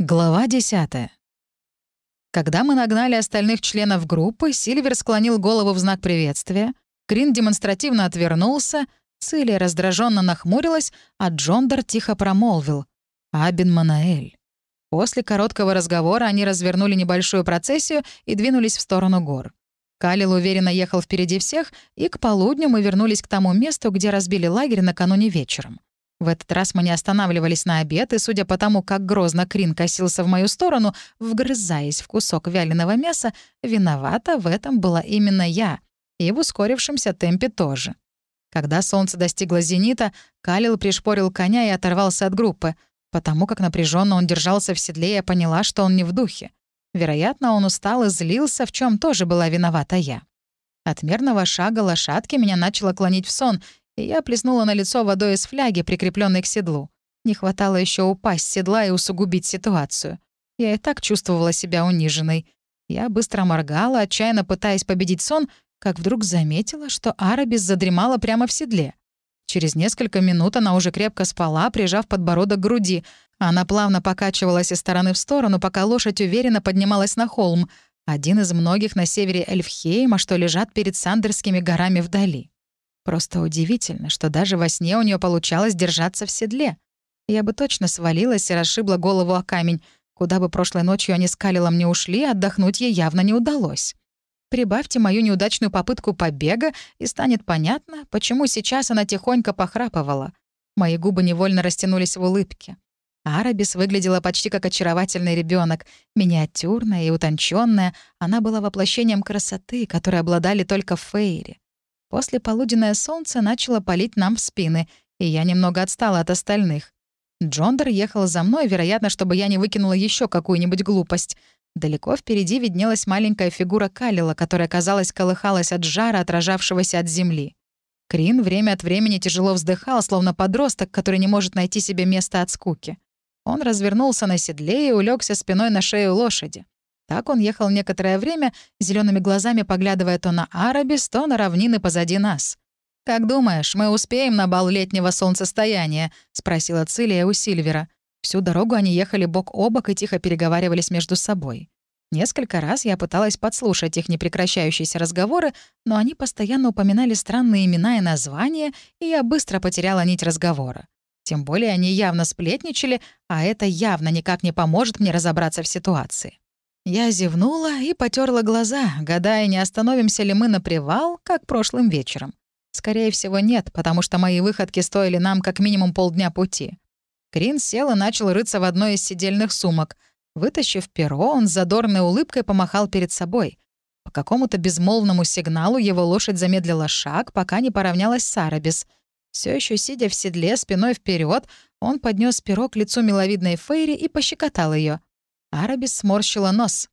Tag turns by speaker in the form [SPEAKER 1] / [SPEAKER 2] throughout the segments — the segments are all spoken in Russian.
[SPEAKER 1] Глава 10. Когда мы нагнали остальных членов группы, Сильвер склонил голову в знак приветствия, Крин демонстративно отвернулся, Цилия раздраженно нахмурилась, а Джондер тихо промолвил «Абин Манаэль». После короткого разговора они развернули небольшую процессию и двинулись в сторону гор. Калил уверенно ехал впереди всех, и к полудню мы вернулись к тому месту, где разбили лагерь накануне вечером. В этот раз мы не останавливались на обед, и, судя по тому, как грозно Крин косился в мою сторону, вгрызаясь в кусок вяленого мяса, виновата в этом была именно я, и в ускорившемся темпе тоже. Когда солнце достигло зенита, Калил пришпорил коня и оторвался от группы. Потому как напряженно он держался в седле, я поняла, что он не в духе. Вероятно, он устал и злился, в чем тоже была виновата я. От мерного шага лошадки меня начало клонить в сон, и я плеснула на лицо водой из фляги, прикрепленной к седлу. Не хватало еще упасть с седла и усугубить ситуацию. Я и так чувствовала себя униженной. Я быстро моргала, отчаянно пытаясь победить сон, как вдруг заметила, что Арабис задремала прямо в седле. Через несколько минут она уже крепко спала, прижав подбородок к груди. Она плавно покачивалась из стороны в сторону, пока лошадь уверенно поднималась на холм, один из многих на севере Эльфхейма, что лежат перед Сандерскими горами вдали. Просто удивительно, что даже во сне у нее получалось держаться в седле. Я бы точно свалилась и расшибла голову о камень. Куда бы прошлой ночью они с Калилом не ушли, отдохнуть ей явно не удалось. Прибавьте мою неудачную попытку побега, и станет понятно, почему сейчас она тихонько похрапывала. Мои губы невольно растянулись в улыбке. Арабис выглядела почти как очаровательный ребенок, миниатюрная и утонченная. Она была воплощением красоты, которой обладали только фейри. После полуденное солнце начало палить нам в спины, и я немного отстала от остальных. Джондер ехал за мной, вероятно, чтобы я не выкинула еще какую-нибудь глупость. Далеко впереди виднелась маленькая фигура Калила, которая, казалось, колыхалась от жара, отражавшегося от земли. Крин время от времени тяжело вздыхал, словно подросток, который не может найти себе места от скуки. Он развернулся на седле и улегся спиной на шею лошади. Так он ехал некоторое время, зелеными глазами поглядывая то на Арабис, то на равнины позади нас. «Как думаешь, мы успеем на бал летнего солнцестояния?» — спросила Цилия у Сильвера. Всю дорогу они ехали бок о бок и тихо переговаривались между собой. Несколько раз я пыталась подслушать их непрекращающиеся разговоры, но они постоянно упоминали странные имена и названия, и я быстро потеряла нить разговора. Тем более они явно сплетничали, а это явно никак не поможет мне разобраться в ситуации. Я зевнула и потерла глаза, гадая, не остановимся ли мы на привал, как прошлым вечером. Скорее всего, нет, потому что мои выходки стоили нам как минимум полдня пути. Крин сел и начал рыться в одной из сидельных сумок. Вытащив перо, он с задорной улыбкой помахал перед собой. По какому-то безмолвному сигналу его лошадь замедлила шаг, пока не поравнялась с Арабис. Все еще сидя в седле спиной вперед, он поднес перо к лицу миловидной Фейри и пощекотал ее. Арабис сморщила нос.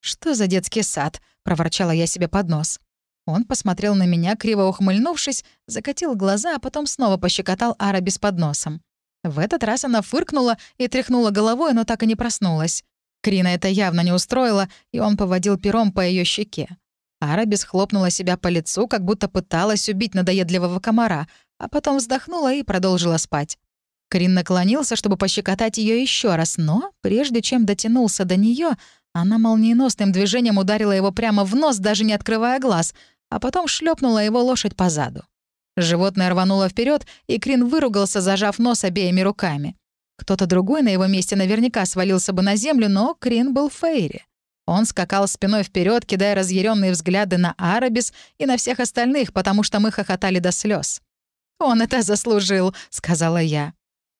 [SPEAKER 1] «Что за детский сад?» — проворчала я себе под нос. Он посмотрел на меня, криво ухмыльнувшись, закатил глаза, а потом снова пощекотал Арабис под носом. В этот раз она фыркнула и тряхнула головой, но так и не проснулась. Крина это явно не устроило, и он поводил пером по ее щеке. Арабис хлопнула себя по лицу, как будто пыталась убить надоедливого комара, а потом вздохнула и продолжила спать. Крин наклонился, чтобы пощекотать ее еще раз, но, прежде чем дотянулся до нее, она молниеносным движением ударила его прямо в нос, даже не открывая глаз, а потом шлепнула его лошадь по заду. Животное рвануло вперед, и Крин выругался, зажав нос обеими руками. Кто-то другой на его месте наверняка свалился бы на землю, но Крин был в Фейре. Он скакал спиной вперед, кидая разъяренные взгляды на Арабис и на всех остальных, потому что мы хохотали до слез. «Он это заслужил», — сказала я.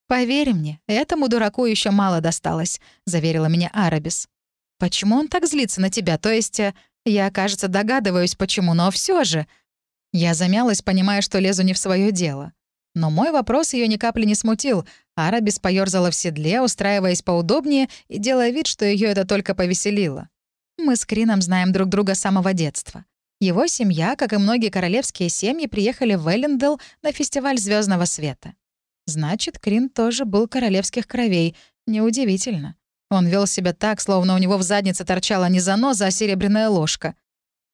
[SPEAKER 1] «Поверь мне, этому дураку еще мало досталось», — заверила меня Арабис. «Почему он так злится на тебя? То есть, э, я, кажется, догадываюсь, почему, но все же...» Я замялась, понимая, что лезу не в свое дело. Но мой вопрос ее ни капли не смутил. Арабис поёрзала в седле, устраиваясь поудобнее и делая вид, что ее это только повеселило. Мы с Крином знаем друг друга с самого детства. Его семья, как и многие королевские семьи, приехали в Эллендел на фестиваль звездного света. Значит, Крин тоже был королевских кровей. Неудивительно. Он вел себя так, словно у него в заднице торчала не заноза, а серебряная ложка.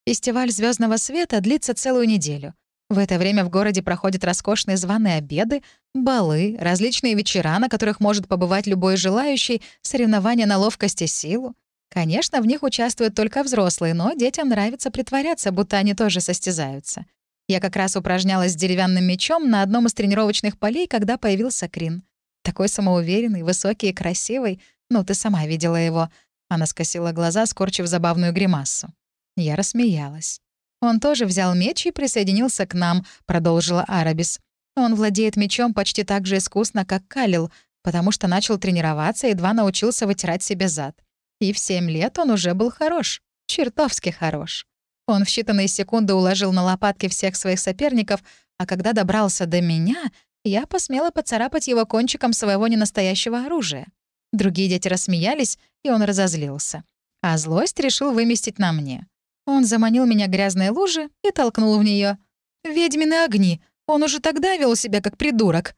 [SPEAKER 1] Фестиваль звездного света длится целую неделю. В это время в городе проходят роскошные званые обеды, балы, различные вечера, на которых может побывать любой желающий, соревнования на ловкость и силу. Конечно, в них участвуют только взрослые, но детям нравится притворяться, будто они тоже состязаются. Я как раз упражнялась с деревянным мечом на одном из тренировочных полей, когда появился Крин. Такой самоуверенный, высокий и красивый. Ну, ты сама видела его. Она скосила глаза, скорчив забавную гримасу. Я рассмеялась. «Он тоже взял меч и присоединился к нам», — продолжила Арабис. «Он владеет мечом почти так же искусно, как Калил, потому что начал тренироваться и едва научился вытирать себе зад. И в семь лет он уже был хорош. Чертовски хорош. Он в считанные секунды уложил на лопатки всех своих соперников, а когда добрался до меня, я посмела поцарапать его кончиком своего ненастоящего оружия. Другие дети рассмеялись, и он разозлился. А злость решил выместить на мне. Он заманил меня грязной лужи и толкнул в нее. «Ведьмины огни! Он уже тогда вел себя как придурок!»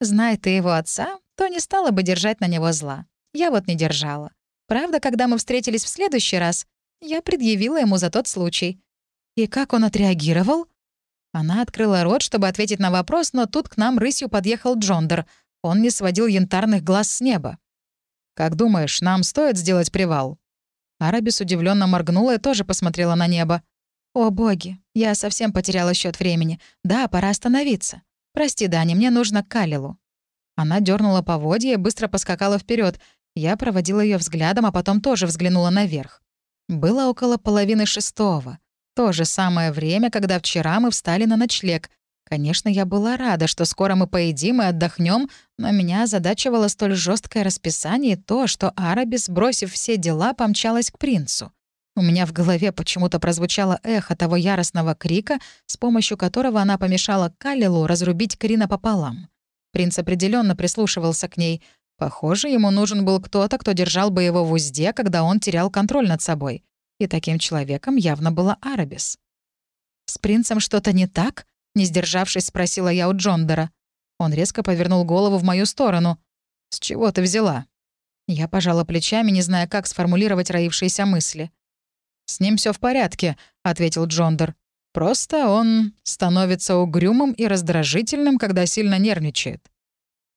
[SPEAKER 1] Зная ты его отца, то не стала бы держать на него зла. Я вот не держала. Правда, когда мы встретились в следующий раз, я предъявила ему за тот случай. И как он отреагировал? Она открыла рот, чтобы ответить на вопрос, но тут к нам рысью подъехал Джондер. Он не сводил янтарных глаз с неба. «Как думаешь, нам стоит сделать привал?» Арабис удивленно моргнула и тоже посмотрела на небо. «О, боги, я совсем потеряла счет времени. Да, пора остановиться. Прости, Дани, мне нужно к Калилу». Она дернула поводья и быстро поскакала вперед. Я проводила ее взглядом, а потом тоже взглянула наверх. Было около половины шестого. То же самое время, когда вчера мы встали на ночлег. Конечно, я была рада, что скоро мы поедим и отдохнем, но меня озадачивало столь жесткое расписание и то, что Арабис, бросив все дела, помчалась к принцу. У меня в голове почему-то прозвучало эхо того яростного крика, с помощью которого она помешала Калилу разрубить Крина пополам. Принц определенно прислушивался к ней. Похоже, ему нужен был кто-то, кто держал бы его в узде, когда он терял контроль над собой. И таким человеком явно была Арабис. «С принцем что-то не так?» — не сдержавшись, спросила я у Джондера. Он резко повернул голову в мою сторону. «С чего ты взяла?» Я пожала плечами, не зная, как сформулировать роившиеся мысли. «С ним все в порядке», — ответил Джондер. «Просто он становится угрюмым и раздражительным, когда сильно нервничает.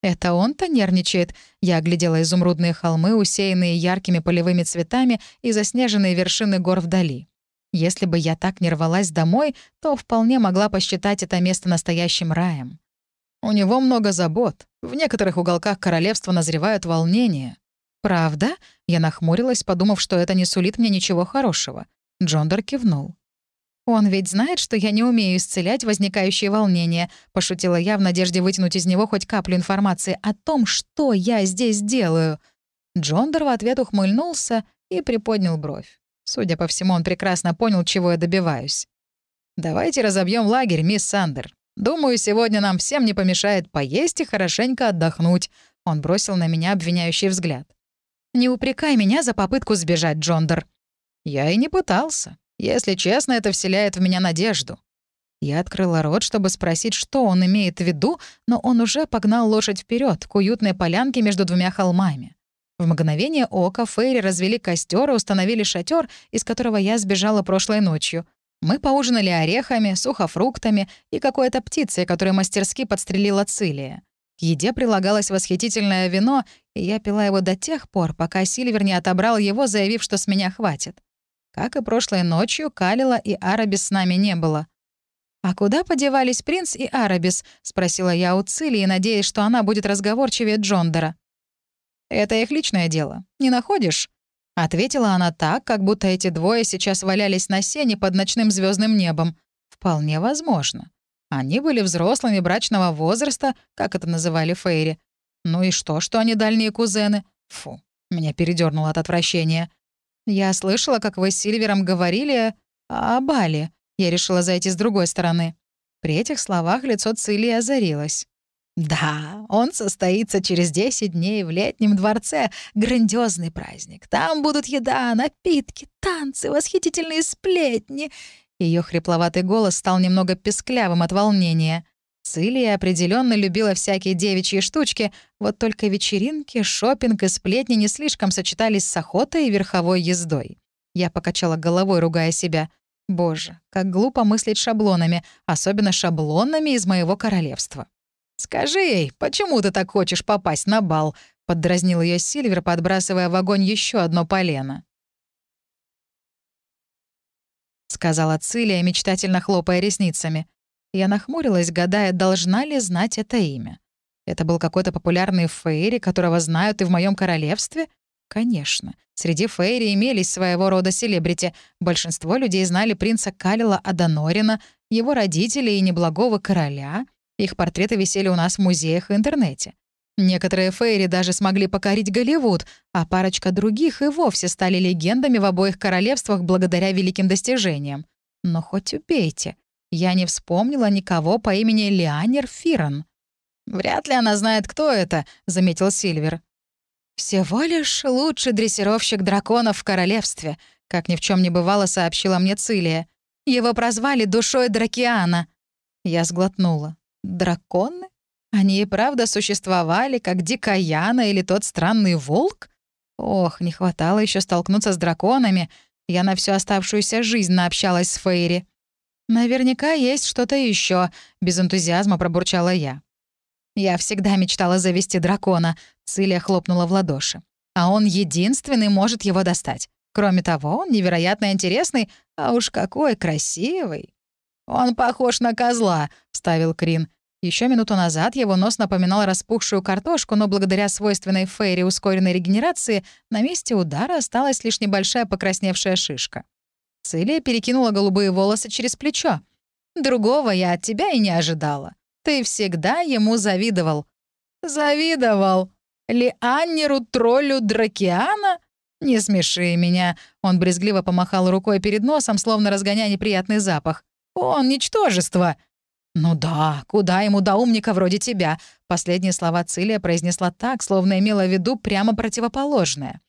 [SPEAKER 1] «Это он-то нервничает?» Я оглядела изумрудные холмы, усеянные яркими полевыми цветами и заснеженные вершины гор вдали. Если бы я так не рвалась домой, то вполне могла посчитать это место настоящим раем. У него много забот. В некоторых уголках королевства назревают волнения. «Правда?» — я нахмурилась, подумав, что это не сулит мне ничего хорошего. Джондор кивнул. «Он ведь знает, что я не умею исцелять возникающие волнения», — пошутила я в надежде вытянуть из него хоть каплю информации о том, что я здесь делаю. Джондер в ответ ухмыльнулся и приподнял бровь. Судя по всему, он прекрасно понял, чего я добиваюсь. «Давайте разобьем лагерь, мисс Сандер. Думаю, сегодня нам всем не помешает поесть и хорошенько отдохнуть», — он бросил на меня обвиняющий взгляд. «Не упрекай меня за попытку сбежать, Джондер». «Я и не пытался. Если честно, это вселяет в меня надежду. Я открыла рот, чтобы спросить, что он имеет в виду, но он уже погнал лошадь вперед к уютной полянке между двумя холмами. В мгновение ока Фейри развели костер и установили шатер, из которого я сбежала прошлой ночью. Мы поужинали орехами, сухофруктами и какой-то птицей, которую мастерски подстрелила Цилия. К еде прилагалось восхитительное вино, и я пила его до тех пор, пока Сильвер не отобрал его, заявив, что с меня хватит. Как и прошлой ночью, Калила и Арабис с нами не было. «А куда подевались принц и Арабис?» — спросила я у Цилии, надеясь, что она будет разговорчивее Джондера. «Это их личное дело. Не находишь?» Ответила она так, как будто эти двое сейчас валялись на сене под ночным звездным небом. Вполне возможно. Они были взрослыми брачного возраста, как это называли Фейри. Ну и что, что они дальние кузены? Фу, меня передернуло от отвращения. «Я слышала, как вы с Сильвером говорили о Бали. Я решила зайти с другой стороны». При этих словах лицо Цилии озарилось. «Да, он состоится через 10 дней в летнем дворце. Грандиозный праздник. Там будут еда, напитки, танцы, восхитительные сплетни». Ее хрипловатый голос стал немного песклявым от волнения. Цилия определенно любила всякие девичьи штучки, вот только вечеринки, шопинг и сплетни не слишком сочетались с охотой и верховой ездой. Я покачала головой, ругая себя. Боже, как глупо мыслить шаблонами, особенно шаблонами из моего королевства. «Скажи ей, почему ты так хочешь попасть на бал?» — поддразнил ее Сильвер, подбрасывая в огонь еще одно полено. Сказала Цилия, мечтательно хлопая ресницами. Я нахмурилась, гадая, должна ли знать это имя. Это был какой-то популярный фейри, которого знают и в моем королевстве? Конечно. Среди фейри имелись своего рода селебрити. Большинство людей знали принца Калила Аданорина, его родителей и неблагого короля. Их портреты висели у нас в музеях и интернете. Некоторые фейри даже смогли покорить Голливуд, а парочка других и вовсе стали легендами в обоих королевствах благодаря великим достижениям. Но хоть убейте, я не вспомнила никого по имени Леанер Фирон. «Вряд ли она знает, кто это», — заметил Сильвер. «Всего лишь лучший дрессировщик драконов в королевстве», как ни в чем не бывало, сообщила мне Цилия. «Его прозвали душой Дракиана». Я сглотнула. «Драконы? Они и правда существовали, как Дикаяна или тот странный волк? Ох, не хватало еще столкнуться с драконами. Я на всю оставшуюся жизнь наобщалась с Фейри. Наверняка есть что-то еще, без энтузиазма пробурчала я. Я всегда мечтала завести дракона, Цилия хлопнула в ладоши. А он единственный может его достать. Кроме того, он невероятно интересный, а уж какой красивый. «Он похож на козла», — вставил Крин. Еще минуту назад его нос напоминал распухшую картошку, но благодаря свойственной Фейре ускоренной регенерации на месте удара осталась лишь небольшая покрасневшая шишка. Цилия перекинула голубые волосы через плечо. «Другого я от тебя и не ожидала. Ты всегда ему завидовал». «Завидовал? Лианнеру троллю Дракиана?» «Не смеши меня», — он брезгливо помахал рукой перед носом, словно разгоняя неприятный запах. «Он — ничтожество». «Ну да, куда ему до умника вроде тебя?» Последние слова Цилия произнесла так, словно имела в виду прямо противоположное.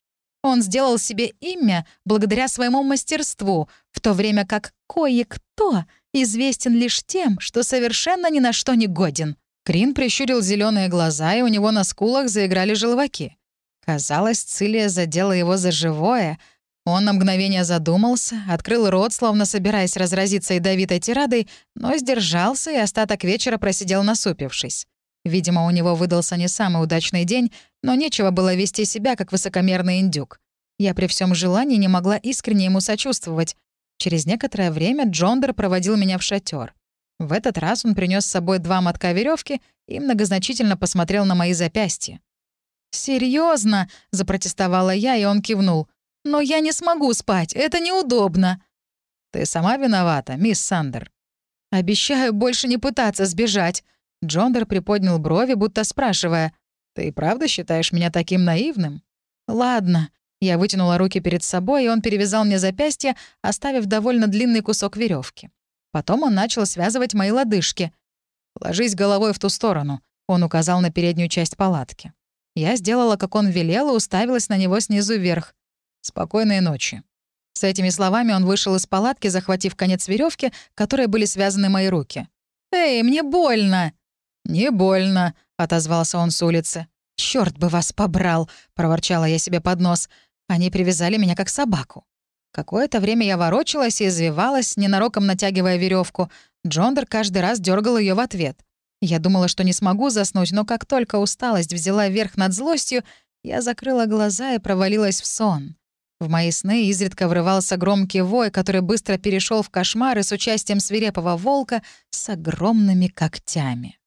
[SPEAKER 1] Он сделал себе имя благодаря своему мастерству, в то время как кое-кто известен лишь тем, что совершенно ни на что не годен. Крин прищурил зеленые глаза, и у него на скулах заиграли желваки. Казалось, Цилия задела его за живое. Он на мгновение задумался, открыл рот, словно собираясь разразиться ядовитой тирадой, но сдержался и остаток вечера просидел насупившись. Видимо, у него выдался не самый удачный день, но нечего было вести себя, как высокомерный индюк. Я при всем желании не могла искренне ему сочувствовать. Через некоторое время Джондер проводил меня в шатер. В этот раз он принес с собой два мотка веревки и многозначительно посмотрел на мои запястья. Серьезно? запротестовала я, и он кивнул. «Но я не смогу спать, это неудобно». «Ты сама виновата, мисс Сандер». «Обещаю больше не пытаться сбежать», Джондер приподнял брови, будто спрашивая, «Ты правда считаешь меня таким наивным?» «Ладно». Я вытянула руки перед собой, и он перевязал мне запястье, оставив довольно длинный кусок веревки. Потом он начал связывать мои лодыжки. «Ложись головой в ту сторону», — он указал на переднюю часть палатки. Я сделала, как он велел, и уставилась на него снизу вверх. «Спокойной ночи». С этими словами он вышел из палатки, захватив конец веревки, которой были связаны мои руки. «Эй, мне больно!» «Не больно», — отозвался он с улицы. «Чёрт бы вас побрал!» — проворчала я себе под нос. Они привязали меня как собаку. Какое-то время я ворочалась и извивалась, ненароком натягивая веревку. Джондер каждый раз дергал ее в ответ. Я думала, что не смогу заснуть, но как только усталость взяла верх над злостью, я закрыла глаза и провалилась в сон. В мои сны изредка врывался громкий вой, который быстро перешел в кошмары с участием свирепого волка с огромными когтями.